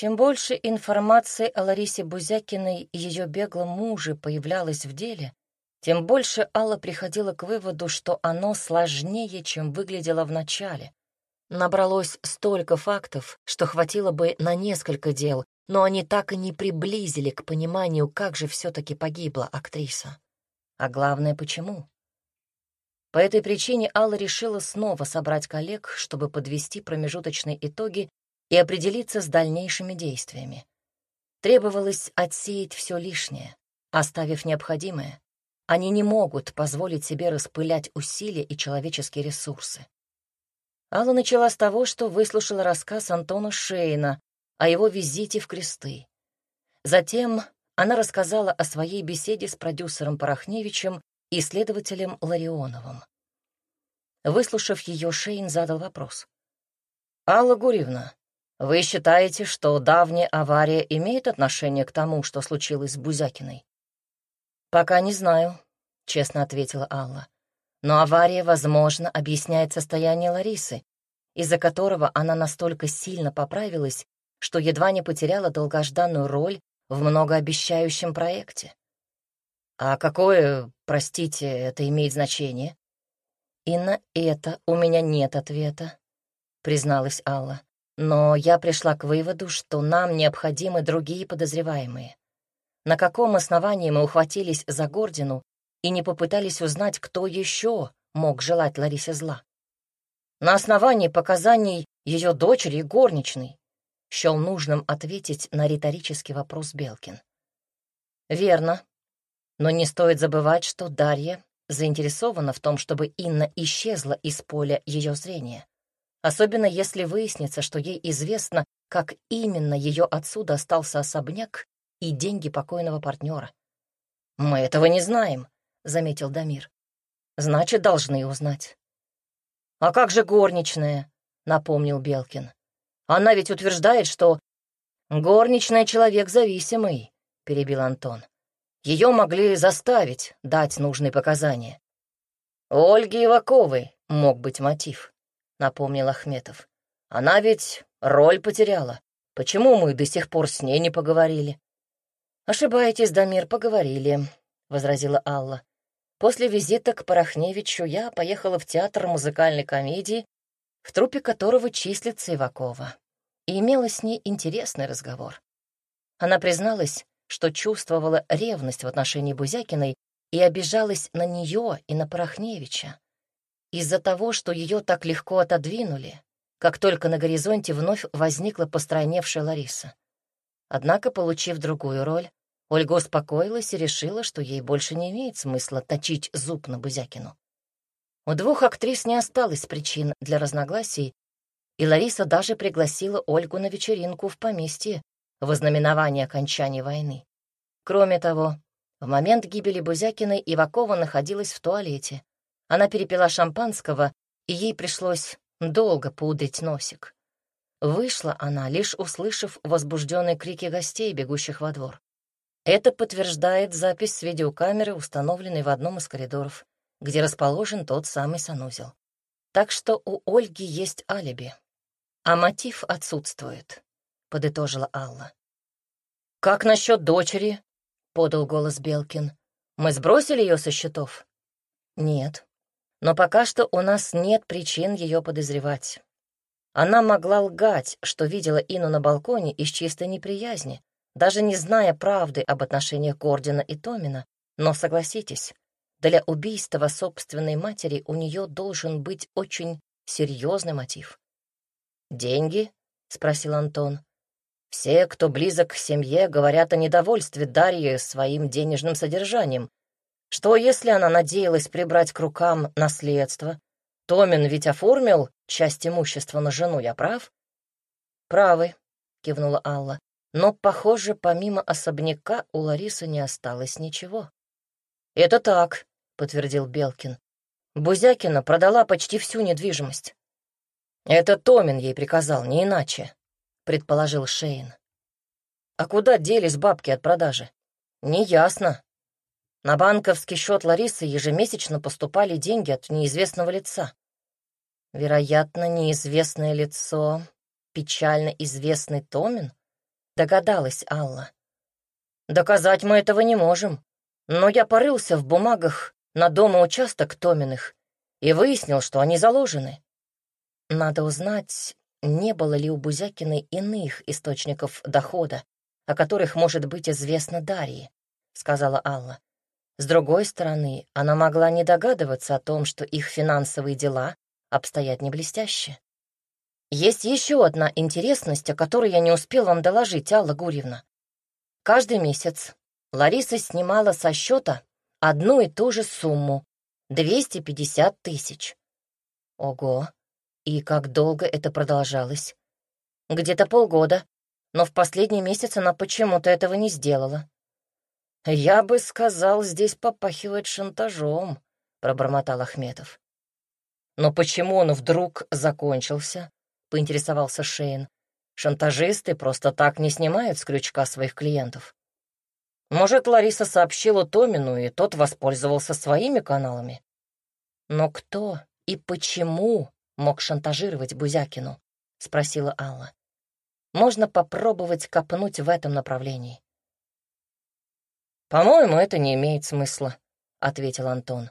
Чем больше информации о Ларисе Бузякиной и ее беглом муже появлялось в деле, тем больше Алла приходила к выводу, что оно сложнее, чем выглядело вначале. Набралось столько фактов, что хватило бы на несколько дел, но они так и не приблизили к пониманию, как же все-таки погибла актриса. А главное, почему? По этой причине Алла решила снова собрать коллег, чтобы подвести промежуточные итоги и определиться с дальнейшими действиями. Требовалось отсеять все лишнее, оставив необходимое. Они не могут позволить себе распылять усилия и человеческие ресурсы. Алла начала с того, что выслушала рассказ Антона Шейна о его визите в Кресты. Затем она рассказала о своей беседе с продюсером Порохневичем и следователем Ларионовым. Выслушав ее, Шейн задал вопрос. «Алла Гурьевна, вы считаете, что давняя авария имеет отношение к тому, что случилось с Бузякиной?» «Пока не знаю», — честно ответила Алла. «Но авария, возможно, объясняет состояние Ларисы, из-за которого она настолько сильно поправилась, что едва не потеряла долгожданную роль в многообещающем проекте. А какое, простите, это имеет значение? И на это у меня нет ответа, призналась Алла. Но я пришла к выводу, что нам необходимы другие подозреваемые. На каком основании мы ухватились за Гордину и не попытались узнать, кто еще мог желать Ларисе зла? На основании показаний ее дочери горничной, счел нужным ответить на риторический вопрос Белкин. Верно. Но не стоит забывать, что Дарья заинтересована в том, чтобы Инна исчезла из поля ее зрения особенно если выяснится, что ей известно, как именно ее отцу достался особняк и деньги покойного партнера. «Мы этого не знаем», — заметил Дамир. «Значит, должны узнать». «А как же горничная?» — напомнил Белкин. «Она ведь утверждает, что...» «Горничная человек зависимый», — перебил Антон. «Ее могли заставить дать нужные показания». Ольги Иваковой мог быть мотив. — напомнил Ахметов. «Она ведь роль потеряла. Почему мы до сих пор с ней не поговорили?» «Ошибаетесь, Дамир, поговорили», — возразила Алла. «После визита к Порохневичу я поехала в театр музыкальной комедии, в трупе которого числится Ивакова, и имела с ней интересный разговор. Она призналась, что чувствовала ревность в отношении Бузякиной и обижалась на нее и на Порохневича из-за того, что ее так легко отодвинули, как только на горизонте вновь возникла постройневшая Лариса. Однако, получив другую роль, Ольга успокоилась и решила, что ей больше не имеет смысла точить зуб на Бузякину. У двух актрис не осталось причин для разногласий, и Лариса даже пригласила Ольгу на вечеринку в поместье в ознаменование окончания войны. Кроме того, в момент гибели Бузякиной Ивакова находилась в туалете, она перепила шампанского, и ей пришлось долго пудрить носик. Вышла она, лишь услышав возбужденные крики гостей, бегущих во двор. Это подтверждает запись с видеокамеры, установленной в одном из коридоров, где расположен тот самый санузел. Так что у Ольги есть алиби. А мотив отсутствует, — подытожила Алла. «Как насчет дочери?» — подал голос Белкин. «Мы сбросили ее со счетов?» «Нет», но пока что у нас нет причин ее подозревать. Она могла лгать, что видела Ину на балконе из чистой неприязни, даже не зная правды об отношениях Гордина и Томина. Но согласитесь, для убийства собственной матери у нее должен быть очень серьезный мотив. «Деньги?» — спросил Антон. «Все, кто близок к семье, говорят о недовольстве Дарьи своим денежным содержанием, что, если она надеялась прибрать к рукам наследство? Томин ведь оформил часть имущества на жену, я прав? Правы, кивнула Алла. Но, похоже, помимо особняка у Ларисы не осталось ничего. Это так, подтвердил Белкин. Бузякина продала почти всю недвижимость. Это Томин ей приказал, не иначе, предположил Шейн. А куда делись бабки от продажи? Неясно, на банковский счет Ларисы ежемесячно поступали деньги от неизвестного лица. Вероятно, неизвестное лицо, печально известный Томин, догадалась Алла. Доказать мы этого не можем, но я порылся в бумагах на дом и участок Томиных и выяснил, что они заложены. Надо узнать, не было ли у Бузякиной иных источников дохода, о которых может быть известно Дарье, сказала Алла. С другой стороны, она могла не догадываться о том, что их финансовые дела обстоят не блестяще. Есть еще одна интересность, о которой я не успел вам доложить, Алла Гурьевна. Каждый месяц Лариса снимала со счета одну и ту же сумму — 250 тысяч. Ого! И как долго это продолжалось? Где-то полгода, но в последний месяц она почему-то этого не сделала. «Я бы сказал, здесь попахивает шантажом», — пробормотал Ахметов. «Но почему он вдруг закончился?» — поинтересовался Шейн. «Шантажисты просто так не снимают с крючка своих клиентов. Может, Лариса сообщила Томину, и тот воспользовался своими каналами? Но кто и почему мог шантажировать Бузякину?» — спросила Алла. «Можно попробовать копнуть в этом направлении». «По-моему, это не имеет смысла», — ответил Антон.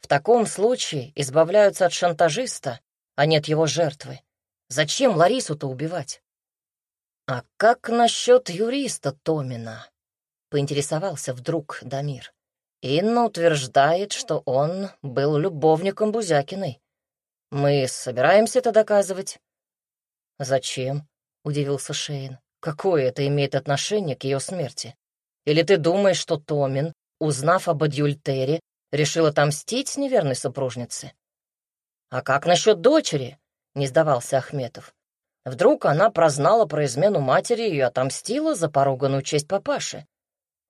«В таком случае избавляются от шантажиста, а нет его жертвы. Зачем Ларису-то убивать?» «А как насчет юриста Томина?» — поинтересовался вдруг Дамир. Инна утверждает, что он был любовником Бузякиной. Мы собираемся это доказывать. «Зачем?» — удивился Шейн. «Какое это имеет отношение к ее смерти?» Или ты думаешь, что Томин, узнав об адюльтере, решил отомстить неверной супружнице? А как насчет дочери? Не сдавался Ахметов. Вдруг она прознала про измену матери и отомстила за поруганную честь папаши.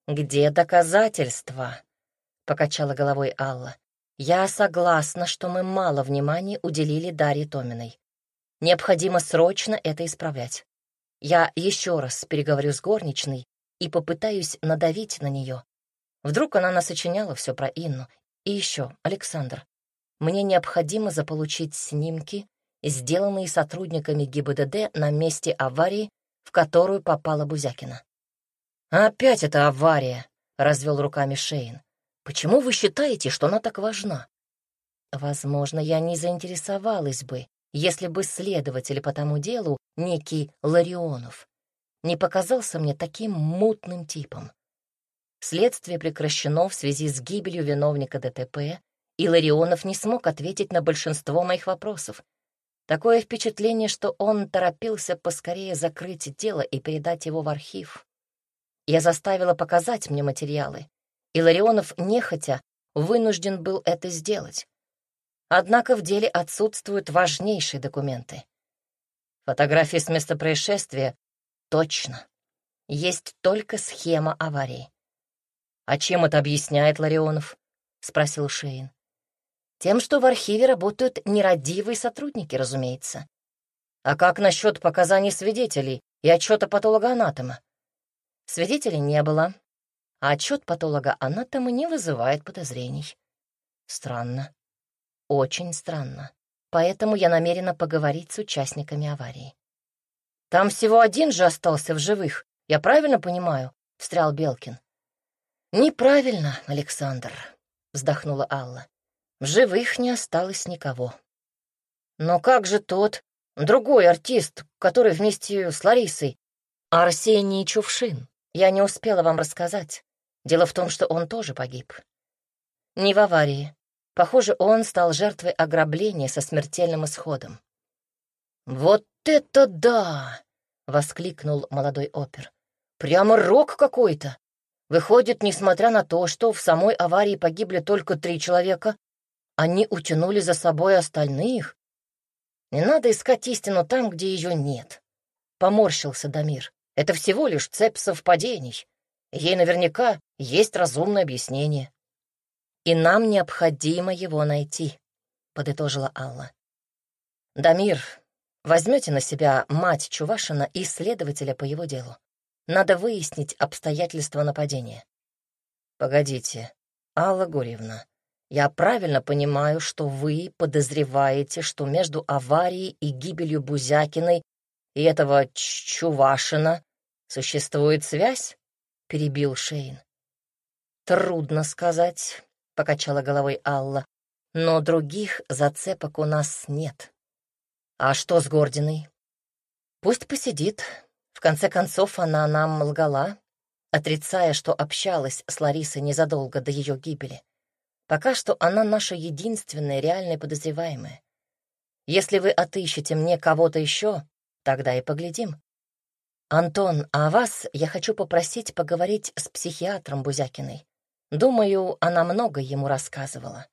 «Где доказательства?» — покачала головой Алла. «Я согласна, что мы мало внимания уделили Дарье Томиной. Необходимо срочно это исправлять. Я еще раз переговорю с горничной и попытаюсь надавить на нее. Вдруг она насочиняла все про Инну. И еще, Александр, мне необходимо заполучить снимки, сделанные сотрудниками ГИБДД на месте аварии, в которую попала Бузякина. «Опять эта авария!» — развел руками Шейн. «Почему вы считаете, что она так важна?» «Возможно, я не заинтересовалась бы, если бы следователь по тому делу, некий Ларионов, не показался мне таким мутным типом. Следствие прекращено в связи с гибелью виновника ДТП, и Ларионов не смог ответить на большинство моих вопросов. Такое впечатление, что он торопился поскорее закрыть дело и передать его в архив. Я заставила показать мне материалы, и Ларионов нехотя вынужден был это сделать. Однако в деле отсутствуют важнейшие документы. Фотографии с места происшествия Точно. Есть только схема аварии. «А чем это объясняет Ларионов?» — спросил Шейн. «Тем, что в архиве работают нерадивые сотрудники, разумеется. А как насчет показаний свидетелей и отчета патолога-анатома? Свидетелей не было, а отчет патолога-анатома не вызывает подозрений. Странно. Очень странно. Поэтому я намерена поговорить с участниками аварии. Там всего один же остался в живых, я правильно понимаю?» — встрял Белкин. «Неправильно, Александр», — вздохнула Алла. «В живых не осталось никого». «Но как же тот, другой артист, который вместе с Ларисой?» «Арсений Чувшин. Я не успела вам рассказать. Дело в том, что он тоже погиб. Не в аварии. Похоже, он стал жертвой ограбления со смертельным исходом. «Вот это да!» — воскликнул молодой опер. «Прямо рок какой-то! Выходит, несмотря на то, что в самой аварии погибли только три человека, они утянули за собой остальных. Не надо искать истину там, где ее нет. Поморщился Дамир. Это всего лишь цепь совпадений. Ей наверняка есть разумное объяснение. И нам необходимо его найти, подытожила Алла. Дамир, Возьмете на себя мать Чувашина и следователя по его делу. Надо выяснить обстоятельства нападения. Погодите, Алла Гурьевна, я правильно понимаю, что вы подозреваете, что между аварией и гибелью Бузякиной и этого Чувашина «Существует связь?» — перебил Шейн. «Трудно сказать», — покачала головой Алла, «но других зацепок у нас нет». «А что с Гординой?» «Пусть посидит. В конце концов, она нам лгала, отрицая, что общалась с Ларисой незадолго до ее гибели. Пока что она наша единственная реальная подозреваемая. Если вы отыщете мне кого-то еще, тогда и поглядим. Антон, а вас я хочу попросить поговорить с психиатром Бузякиной. Думаю, она много ему рассказывала.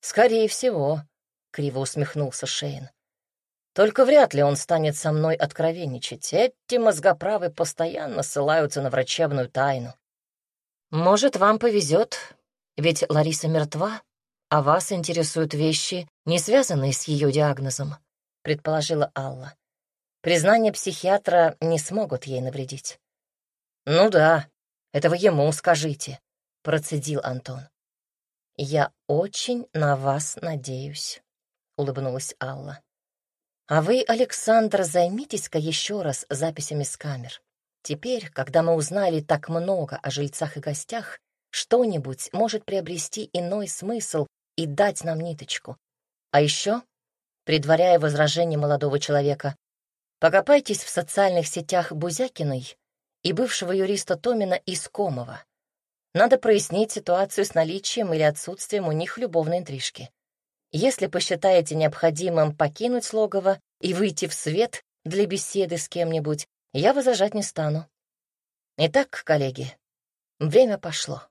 Скорее всего, — криво усмехнулся Шейн. Только вряд ли он станет со мной откровенничать. Эти мозгоправы постоянно ссылаются на врачебную тайну. Может, вам повезет, ведь Лариса мертва, а вас интересуют вещи, не связанные с ее диагнозом, предположила Алла. Признания психиатра не смогут ей навредить. Ну да, это вы ему скажите, процедил Антон. Я очень на вас надеюсь, улыбнулась Алла. А вы, Александр, займитесь-ка еще раз записями с камер. Теперь, когда мы узнали так много о жильцах и гостях, что-нибудь может приобрести иной смысл и дать нам ниточку. А еще, предваряя возражение молодого человека, покопайтесь в социальных сетях Бузякиной и бывшего юриста Томина Искомова. Надо прояснить ситуацию с наличием или отсутствием у них любовной интрижки. Если посчитаете необходимым покинуть логово и выйти в свет для беседы с кем-нибудь, я возражать не стану. Итак, коллеги, время пошло.